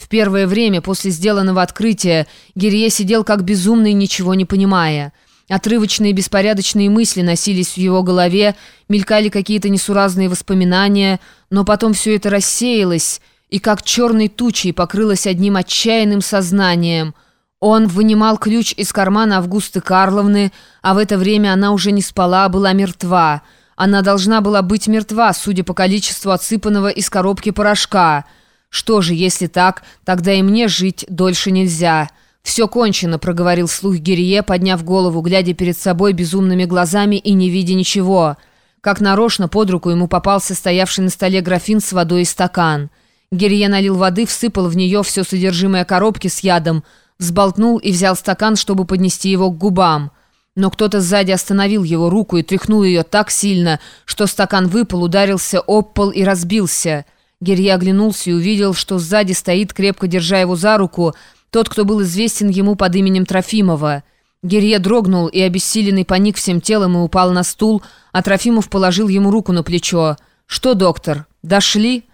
В первое время после сделанного открытия Гирье сидел как безумный, ничего не понимая. Отрывочные беспорядочные мысли носились в его голове, мелькали какие-то несуразные воспоминания, но потом все это рассеялось и как черной тучей покрылось одним отчаянным сознанием. Он вынимал ключ из кармана Августы Карловны, а в это время она уже не спала, а была мертва. Она должна была быть мертва, судя по количеству отсыпанного из коробки порошка – «Что же, если так, тогда и мне жить дольше нельзя». «Все кончено», — проговорил слух Гирье, подняв голову, глядя перед собой безумными глазами и не видя ничего. Как нарочно под руку ему попался стоявший на столе графин с водой и стакан. Гирье налил воды, всыпал в нее все содержимое коробки с ядом, взболтнул и взял стакан, чтобы поднести его к губам. Но кто-то сзади остановил его руку и тряхнул ее так сильно, что стакан выпал, ударился об пол и разбился — Герья оглянулся и увидел, что сзади стоит, крепко держа его за руку, тот, кто был известен ему под именем Трофимова. Герье дрогнул и, обессиленный, поник всем телом и упал на стул, а Трофимов положил ему руку на плечо. «Что, доктор, дошли?»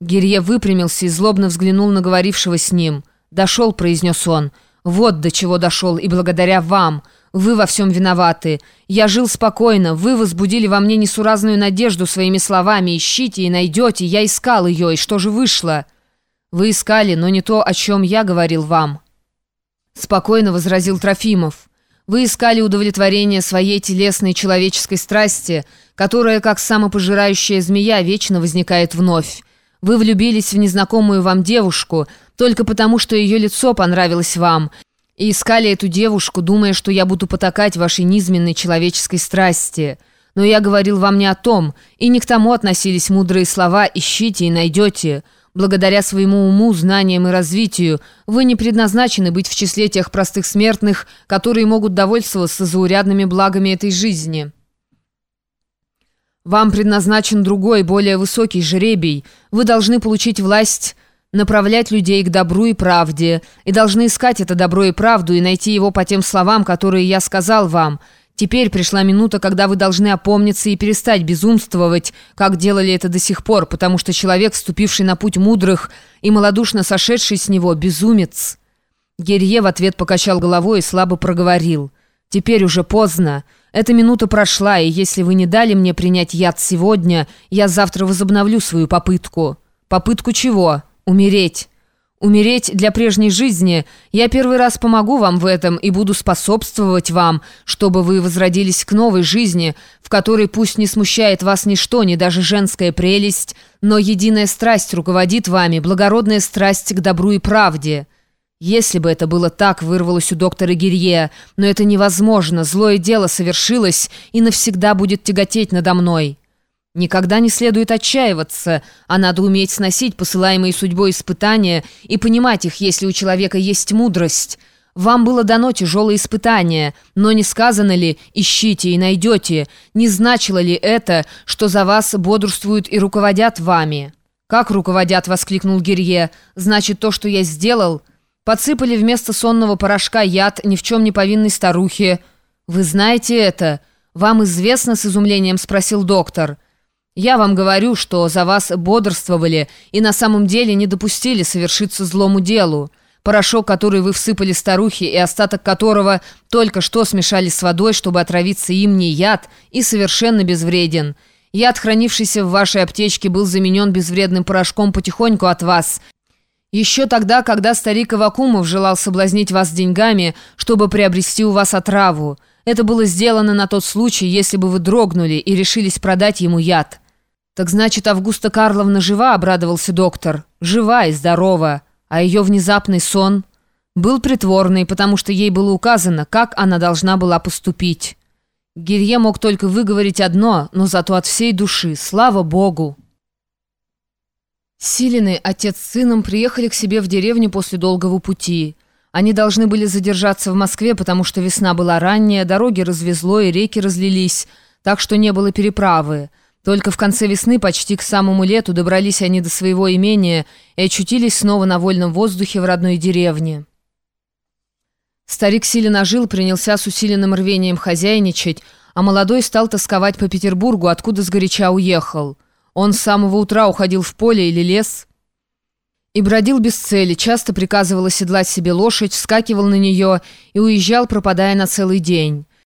Герье выпрямился и злобно взглянул на говорившего с ним. «Дошел», — произнес он. «Вот до чего дошел, и благодаря вам». Вы во всем виноваты. Я жил спокойно. Вы возбудили во мне несуразную надежду своими словами. Ищите и найдете. Я искал ее. И что же вышло? Вы искали, но не то, о чем я говорил вам. Спокойно возразил Трофимов. Вы искали удовлетворение своей телесной человеческой страсти, которая, как самопожирающая змея, вечно возникает вновь. Вы влюбились в незнакомую вам девушку только потому, что ее лицо понравилось вам – и искали эту девушку, думая, что я буду потакать вашей низменной человеческой страсти. Но я говорил вам не о том, и не к тому относились мудрые слова «ищите и найдете». Благодаря своему уму, знаниям и развитию вы не предназначены быть в числе тех простых смертных, которые могут довольствоваться заурядными благами этой жизни. Вам предназначен другой, более высокий жребий. Вы должны получить власть направлять людей к добру и правде, и должны искать это добро и правду и найти его по тем словам, которые я сказал вам. Теперь пришла минута, когда вы должны опомниться и перестать безумствовать, как делали это до сих пор, потому что человек, вступивший на путь мудрых и малодушно сошедший с него, безумец». Герье в ответ покачал головой и слабо проговорил. «Теперь уже поздно. Эта минута прошла, и если вы не дали мне принять яд сегодня, я завтра возобновлю свою попытку». «Попытку чего?» Умереть. Умереть для прежней жизни. Я первый раз помогу вам в этом и буду способствовать вам, чтобы вы возродились к новой жизни, в которой пусть не смущает вас ничто, ни даже женская прелесть, но единая страсть руководит вами, благородная страсть к добру и правде». Если бы это было так, вырвалось у доктора Гирье, но это невозможно, злое дело совершилось и навсегда будет тяготеть надо мной». Никогда не следует отчаиваться, а надо уметь сносить посылаемые судьбой испытания и понимать их, если у человека есть мудрость. Вам было дано тяжелое испытание, но не сказано ли «ищите и найдете», не значило ли это, что за вас бодрствуют и руководят вами? «Как руководят?» — воскликнул Гирье. «Значит, то, что я сделал...» Подсыпали вместо сонного порошка яд ни в чем не повинной старухе. «Вы знаете это?» «Вам известно?» — с изумлением спросил доктор. Я вам говорю, что за вас бодрствовали и на самом деле не допустили совершиться злому делу. Порошок, который вы всыпали старухе и остаток которого только что смешали с водой, чтобы отравиться им, не яд и совершенно безвреден. Яд, хранившийся в вашей аптечке, был заменен безвредным порошком потихоньку от вас. Еще тогда, когда старик Авакумов желал соблазнить вас деньгами, чтобы приобрести у вас отраву. Это было сделано на тот случай, если бы вы дрогнули и решились продать ему яд». «Так значит, Августа Карловна жива?» – обрадовался доктор. «Жива и здорова. А ее внезапный сон?» «Был притворный, потому что ей было указано, как она должна была поступить». Гирье мог только выговорить одно, но зато от всей души. Слава Богу! Силины, отец с сыном, приехали к себе в деревню после долгого пути. Они должны были задержаться в Москве, потому что весна была ранняя, дороги развезло и реки разлились, так что не было переправы. Только в конце весны, почти к самому лету, добрались они до своего имения и очутились снова на вольном воздухе в родной деревне. Старик сильно жил, принялся с усиленным рвением хозяйничать, а молодой стал тосковать по Петербургу, откуда сгоряча уехал. Он с самого утра уходил в поле или лес И бродил без цели, часто приказывал оседлать себе лошадь, вскакивал на нее и уезжал, пропадая на целый день.